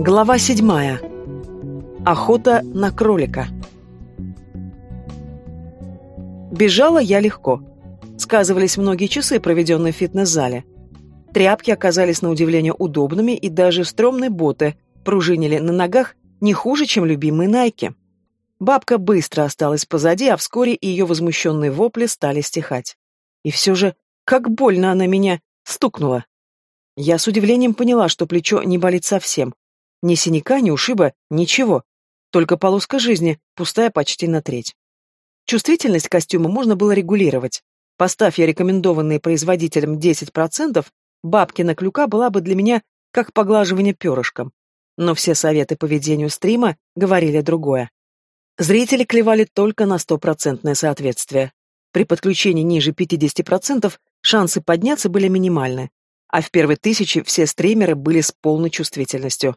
Глава седьмая. Охота на кролика. Бежала я легко. Сказывались многие часы, проведенные в фитнес-зале. Тряпки оказались на удивление удобными, и даже стрёмные боты пружинили на ногах не хуже, чем любимые найки. Бабка быстро осталась позади, а вскоре ее возмущенные вопли стали стихать. И все же, как больно она меня стукнула. Я с удивлением поняла, что плечо не болит совсем. Ни синяка, ни ушиба, ничего. Только полоска жизни, пустая почти на треть. Чувствительность костюма можно было регулировать. Поставь я рекомендованные производителем 10%, бабкина клюка была бы для меня как поглаживание перышком. Но все советы по ведению стрима говорили другое. Зрители клевали только на стопроцентное соответствие. При подключении ниже 50% шансы подняться были минимальны, а в первой тысяче все стримеры были с полной чувствительностью.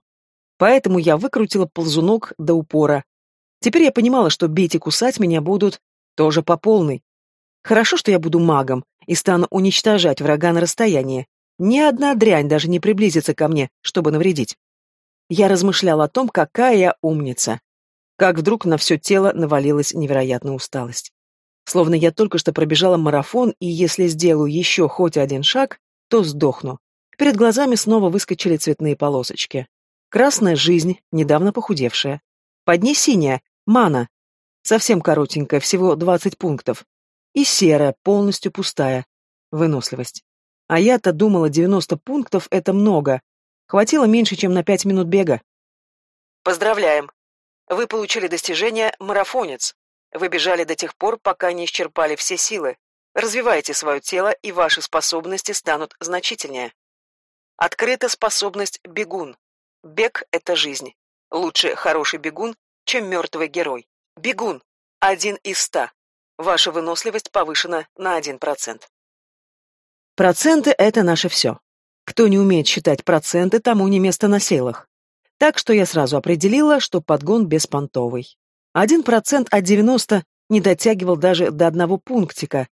Поэтому я выкрутила ползунок до упора. Теперь я понимала, что бить и кусать меня будут тоже по полной. Хорошо, что я буду магом и стану уничтожать врага на расстоянии. Ни одна дрянь даже не приблизится ко мне, чтобы навредить. Я размышляла о том, какая я умница. Как вдруг на все тело навалилась невероятная усталость. Словно я только что пробежала марафон, и если сделаю еще хоть один шаг, то сдохну. Перед глазами снова выскочили цветные полосочки. Красная жизнь, недавно похудевшая. Под ней синяя, мана. Совсем коротенькая, всего 20 пунктов. И серая, полностью пустая. Выносливость. А я-то думала, 90 пунктов — это много. Хватило меньше, чем на 5 минут бега. Поздравляем! Вы получили достижение «Марафонец». Вы бежали до тех пор, пока не исчерпали все силы. Развивайте свое тело, и ваши способности станут значительнее. Открыта способность «Бегун». Бег — это жизнь. Лучше хороший бегун, чем мертвый герой. Бегун. Один из ста. Ваша выносливость повышена на один процент. Проценты — это наше все. Кто не умеет считать проценты, тому не место на селах. Так что я сразу определила, что подгон беспонтовый. Один процент от девяносто не дотягивал даже до одного пунктика,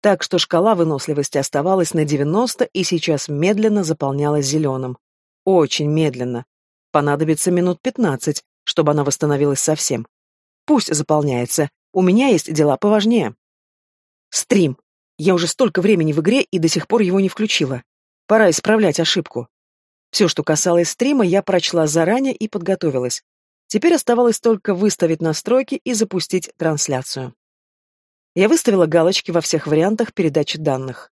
так что шкала выносливости оставалась на 90 и сейчас медленно заполнялась зеленым. Очень медленно. Понадобится минут 15, чтобы она восстановилась совсем. Пусть заполняется. У меня есть дела поважнее. Стрим. Я уже столько времени в игре и до сих пор его не включила. Пора исправлять ошибку. Все, что касалось стрима, я прочла заранее и подготовилась. Теперь оставалось только выставить настройки и запустить трансляцию. Я выставила галочки во всех вариантах передачи данных.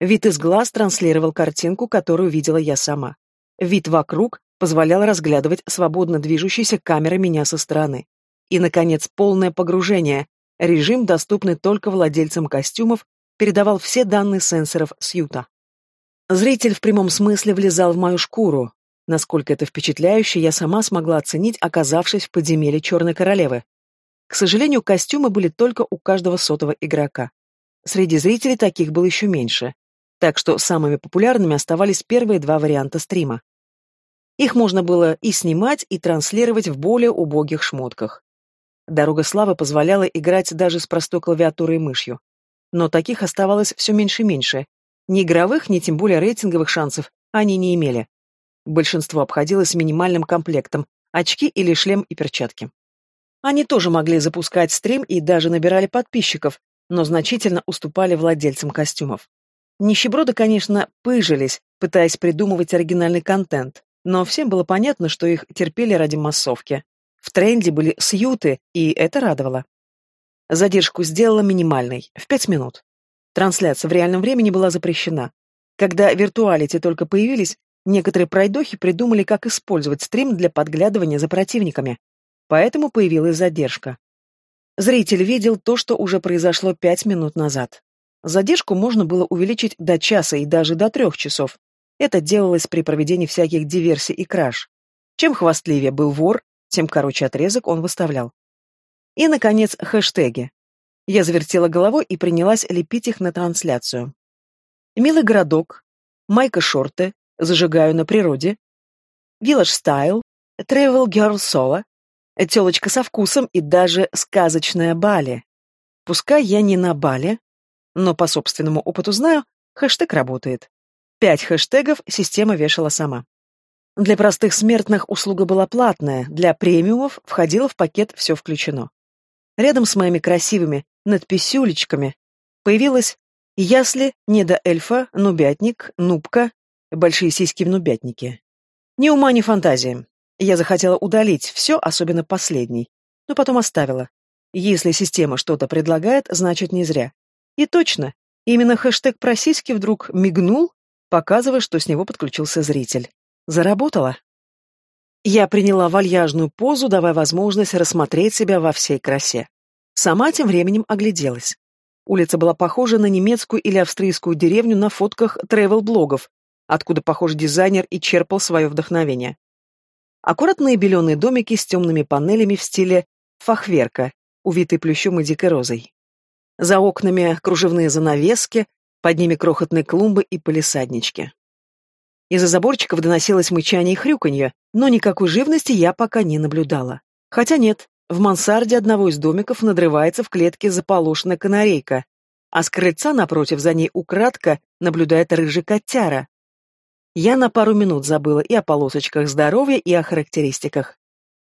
Вид из глаз транслировал картинку, которую видела я сама. Вид вокруг позволял разглядывать свободно движущиеся камеры меня со стороны. И, наконец, полное погружение. Режим, доступный только владельцам костюмов, передавал все данные сенсоров Сьюта. Зритель в прямом смысле влезал в мою шкуру. Насколько это впечатляюще, я сама смогла оценить, оказавшись в подземелье Черной Королевы. К сожалению, костюмы были только у каждого сотого игрока. Среди зрителей таких было еще меньше. Так что самыми популярными оставались первые два варианта стрима. Их можно было и снимать, и транслировать в более убогих шмотках. Дорога славы позволяла играть даже с простой клавиатурой и мышью. Но таких оставалось все меньше и меньше. Ни игровых, ни тем более рейтинговых шансов они не имели. Большинство обходилось минимальным комплектом – очки или шлем и перчатки. Они тоже могли запускать стрим и даже набирали подписчиков, но значительно уступали владельцам костюмов. Нищеброды, конечно, пыжились, пытаясь придумывать оригинальный контент, но всем было понятно, что их терпели ради массовки. В тренде были сьюты, и это радовало. Задержку сделала минимальной, в пять минут. Трансляция в реальном времени была запрещена. Когда виртуалити только появились, некоторые пройдохи придумали, как использовать стрим для подглядывания за противниками поэтому появилась задержка. Зритель видел то, что уже произошло пять минут назад. Задержку можно было увеличить до часа и даже до трех часов. Это делалось при проведении всяких диверсий и краж. Чем хвастливее был вор, тем короче отрезок он выставлял. И, наконец, хэштеги. Я завертела головой и принялась лепить их на трансляцию. «Милый городок», «Майка шорты», «Зажигаю на природе», «Village Style», «Travel Girl Solo», Телочка со вкусом и даже сказочная Бали. Пускай я не на Бали, но по собственному опыту знаю, хэштег работает. Пять хэштегов система вешала сама. Для простых смертных услуга была платная, для премиумов входило в пакет «все включено». Рядом с моими красивыми надписюлечками появилась ясли, недоэльфа, нубятник, нубка, большие сиськи в нубятнике. Ни ума, ни фантазии. Я захотела удалить все, особенно последний, но потом оставила. Если система что-то предлагает, значит не зря. И точно, именно хэштег про сиськи вдруг мигнул, показывая, что с него подключился зритель. Заработала. Я приняла вальяжную позу, давая возможность рассмотреть себя во всей красе. Сама тем временем огляделась. Улица была похожа на немецкую или австрийскую деревню на фотках тревел-блогов, откуда, похож, дизайнер и черпал свое вдохновение. Аккуратные беленые домики с темными панелями в стиле фахверка, увитые плющом и дикой розой. За окнами кружевные занавески, под ними крохотные клумбы и полисаднички. Из-за заборчиков доносилось мычание и хрюканье, но никакой живности я пока не наблюдала. Хотя нет, в мансарде одного из домиков надрывается в клетке заполошенная канарейка, а с крыльца напротив за ней украдко наблюдает рыжий котяра. Я на пару минут забыла и о полосочках здоровья, и о характеристиках.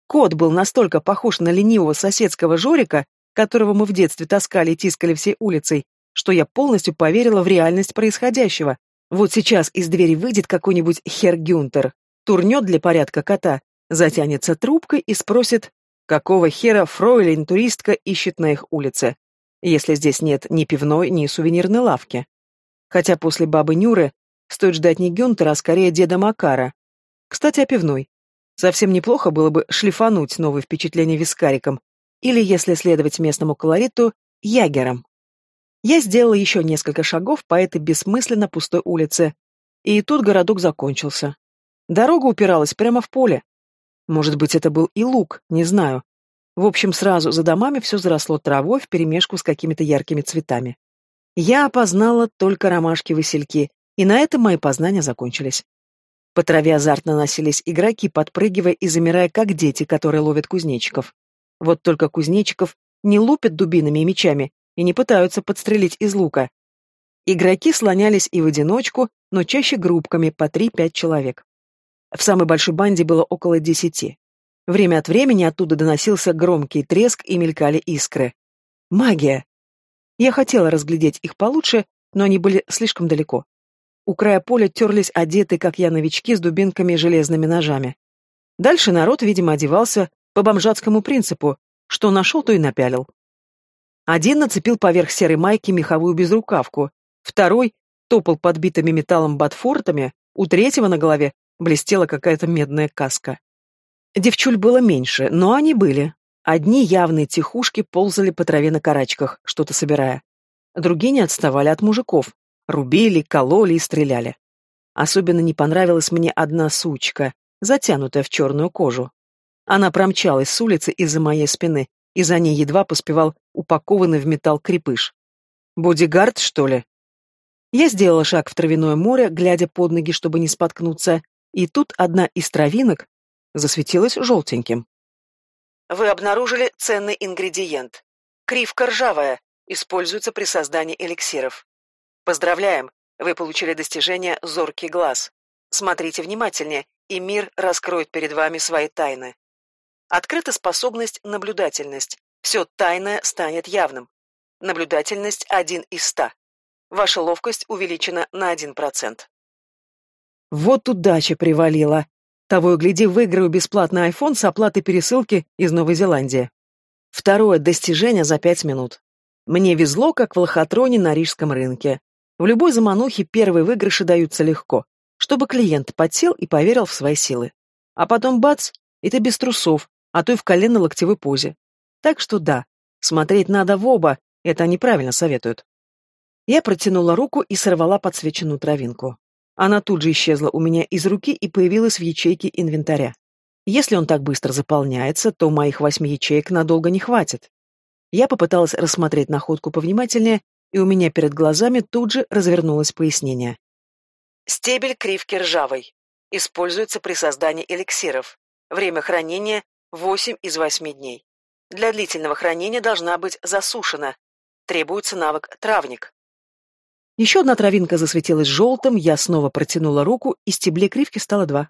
Кот был настолько похож на ленивого соседского Жорика, которого мы в детстве таскали и тискали всей улицей, что я полностью поверила в реальность происходящего, вот сейчас из двери выйдет какой-нибудь хер Гюнтер, турнет для порядка кота, затянется трубкой и спросит, какого хера фройлен-туристка ищет на их улице, если здесь нет ни пивной, ни сувенирной лавки. Хотя после бабы Нюры стоит ждать не Гюнтера, а скорее деда Макара. Кстати, о пивной. Совсем неплохо было бы шлифануть новые впечатления вискариком, или, если следовать местному колориту, ягером. Я сделала еще несколько шагов по этой бессмысленно пустой улице, и тут городок закончился. Дорога упиралась прямо в поле. Может быть, это был и луг, не знаю. В общем, сразу за домами все заросло травой вперемешку с какими-то яркими цветами. Я опознала только ромашки-васильки, и на этом мои познания закончились. По траве азартно носились игроки, подпрыгивая и замирая, как дети, которые ловят кузнечиков. Вот только кузнечиков не лупят дубинами и мечами, и не пытаются подстрелить из лука. Игроки слонялись и в одиночку, но чаще группками по 3-5 человек. В самой большой банде было около десяти. Время от времени оттуда доносился громкий треск и мелькали искры. Магия! Я хотела разглядеть их получше, но они были слишком далеко. У края поля терлись одетые, как я, новички с дубинками и железными ножами. Дальше народ, видимо, одевался по бомжатскому принципу, что нашел, то и напялил. Один нацепил поверх серой майки меховую безрукавку, второй топал подбитыми металлом ботфортами, у третьего на голове блестела какая-то медная каска. Девчуль было меньше, но они были. Одни явные тихушки ползали по траве на карачках, что-то собирая. Другие не отставали от мужиков. Рубили, кололи и стреляли. Особенно не понравилась мне одна сучка, затянутая в черную кожу. Она промчалась с улицы из-за моей спины, и за ней едва поспевал упакованный в металл крепыш. «Бодигард, что ли?» Я сделала шаг в травяное море, глядя под ноги, чтобы не споткнуться, и тут одна из травинок засветилась желтеньким. Вы обнаружили ценный ингредиент. Кривка ржавая, используется при создании эликсиров. Поздравляем, вы получили достижение «Зоркий глаз». Смотрите внимательнее, и мир раскроет перед вами свои тайны. Открыта способность наблюдательность. Все тайное станет явным. Наблюдательность один из ста. Ваша ловкость увеличена на один процент. Вот удача привалила. Того и гляди, выиграю бесплатный iPhone с оплатой пересылки из Новой Зеландии. Второе достижение за пять минут. Мне везло, как в лохотроне на рижском рынке. В любой заманухе первые выигрыши даются легко, чтобы клиент подсел и поверил в свои силы. А потом бац, и ты без трусов, а то и в колено-локтевой позе. Так что да, смотреть надо в оба, это они правильно советуют. Я протянула руку и сорвала подсвеченную травинку. Она тут же исчезла у меня из руки и появилась в ячейке инвентаря. Если он так быстро заполняется, то моих восьми ячеек надолго не хватит. Я попыталась рассмотреть находку повнимательнее, и у меня перед глазами тут же развернулось пояснение. Стебель кривки ржавый. Используется при создании эликсиров. Время хранения 8 из 8 дней. Для длительного хранения должна быть засушена. Требуется навык травник. Еще одна травинка засветилась желтым, я снова протянула руку, и стеблей кривки стало два.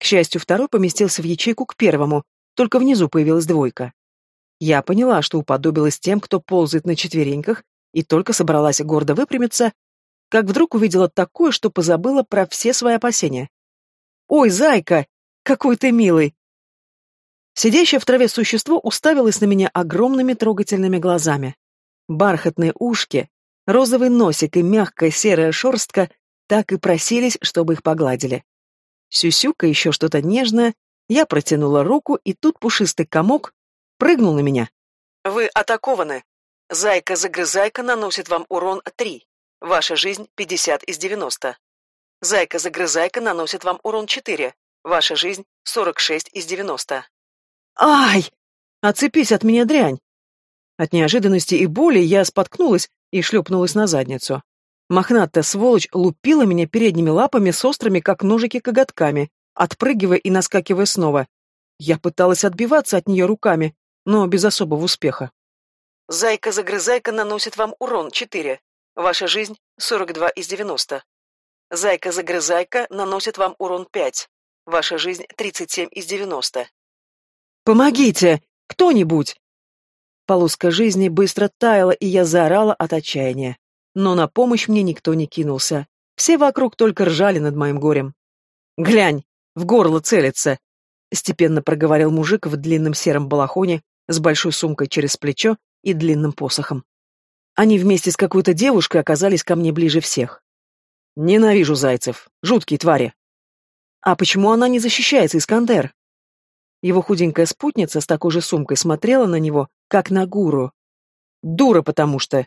К счастью, второй поместился в ячейку к первому, только внизу появилась двойка. Я поняла, что уподобилась тем, кто ползает на четвереньках, и только собралась гордо выпрямиться, как вдруг увидела такое, что позабыла про все свои опасения. «Ой, зайка! Какой ты милый!» Сидящее в траве существо уставилось на меня огромными трогательными глазами. Бархатные ушки, розовый носик и мягкая серая шерстка так и просились, чтобы их погладили. Сюсюка еще что-то нежное, я протянула руку, и тут пушистый комок прыгнул на меня. «Вы атакованы. Зайка-загрызайка наносит вам урон 3. Ваша жизнь 50 из 90. Зайка-загрызайка наносит вам урон 4. Ваша жизнь 46 из 90. Ай! Отцепись от меня, дрянь! От неожиданности и боли я споткнулась и шлепнулась на задницу. Мохнатая сволочь лупила меня передними лапами с острыми, как ножики, коготками, отпрыгивая и наскакивая снова. Я пыталась отбиваться от нее руками, но без особого успеха. Зайка-загрызайка наносит вам урон 4. Ваша жизнь 42 из 90. Зайка-загрызайка наносит вам урон 5. Ваша жизнь 37 из 90. Помогите! Кто-нибудь! Полоска жизни быстро таяла, и я заорала от отчаяния. Но на помощь мне никто не кинулся. Все вокруг только ржали над моим горем. «Глянь, в горло целится!» — степенно проговорил мужик в длинном сером балахоне с большой сумкой через плечо и длинным посохом. Они вместе с какой-то девушкой оказались ко мне ближе всех. Ненавижу зайцев. Жуткие твари. А почему она не защищается, Искандер? Его худенькая спутница с такой же сумкой смотрела на него, как на гуру. Дура, потому что,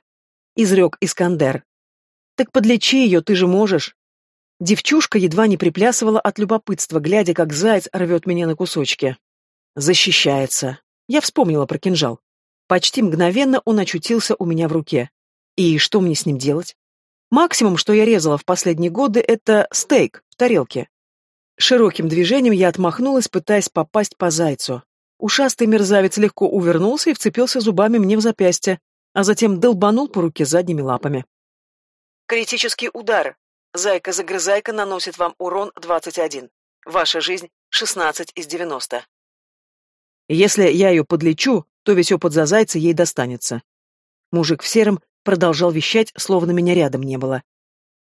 изрек Искандер. Так подлечи ее, ты же можешь. Девчушка едва не приплясывала от любопытства, глядя, как заяц рвет меня на кусочки. Защищается. Я вспомнила про кинжал. Почти мгновенно он очутился у меня в руке. И что мне с ним делать? Максимум, что я резала в последние годы, это стейк в тарелке. Широким движением я отмахнулась, пытаясь попасть по зайцу. Ушастый мерзавец легко увернулся и вцепился зубами мне в запястье, а затем долбанул по руке задними лапами. Критический удар. Зайка-загрызайка наносит вам урон 21. Ваша жизнь 16 из 90. Если я ее подлечу, то весь опыт за зайца ей достанется. Мужик в сером продолжал вещать, словно меня рядом не было.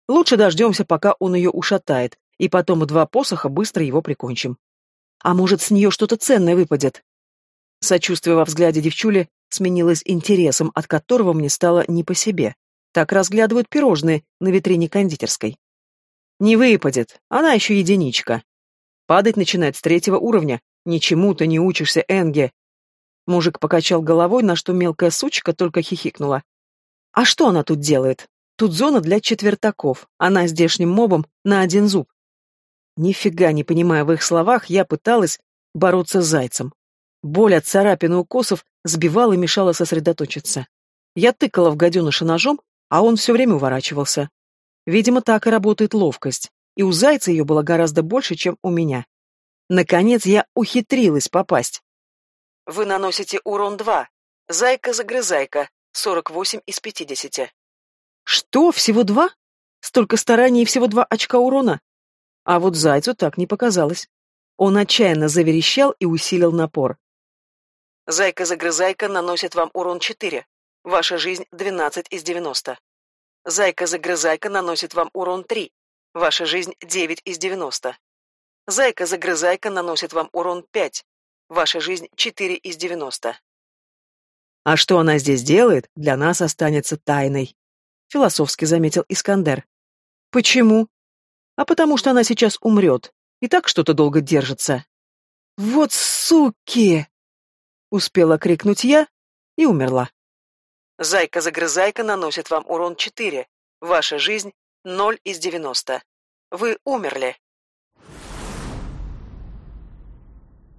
Лучше дождемся, пока он ее ушатает, и потом два посоха быстро его прикончим. А может, с нее что-то ценное выпадет? Сочувствие во взгляде девчули сменилось интересом, от которого мне стало не по себе. Так разглядывают пирожные на витрине кондитерской. Не выпадет, она еще единичка. Падать начинает с третьего уровня. Ничему ты не учишься, Энге. Мужик покачал головой, на что мелкая сучка только хихикнула. А что она тут делает? Тут зона для четвертаков. Она здешним мобом на один зуб. Нифига не понимая в их словах, я пыталась бороться с зайцем. Боль от царапин и укусов сбивала и мешала сосредоточиться. Я тыкала в гаденыша ножом, а он все время уворачивался. Видимо, так и работает ловкость, и у зайца ее было гораздо больше, чем у меня. Наконец я ухитрилась попасть. Вы наносите урон 2. Зайка-загрызайка. 48 из 50. Что, всего два? Столько стараний и всего два очка урона? А вот зайцу так не показалось. Он отчаянно заверещал и усилил напор. Зайка-загрызайка наносит вам урон 4. Ваша жизнь 12 из 90. Зайка-загрызайка наносит вам урон 3. Ваша жизнь 9 из 90. Зайка-загрызайка наносит вам урон 5. Ваша жизнь 4 из 90. А что она здесь делает, для нас останется тайной, философски заметил Искандер. Почему? А потому что она сейчас умрет. И так что-то долго держится. Вот суки! Успела крикнуть я и умерла. Зайка-загрызайка наносит вам урон 4. Ваша жизнь 0 из 90. Вы умерли.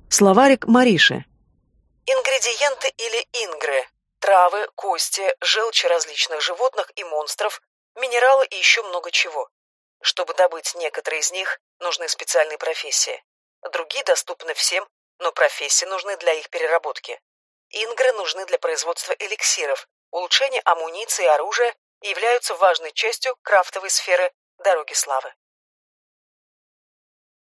Словарик Мариши. Ингредиенты или ингры. Травы, кости, желчи различных животных и монстров, минералы и еще много чего. Чтобы добыть некоторые из них, нужны специальные профессии. Другие доступны всем, но профессии нужны для их переработки. Ингры нужны для производства эликсиров, улучшения амуниции и оружия и являются важной частью крафтовой сферы «Дороги славы».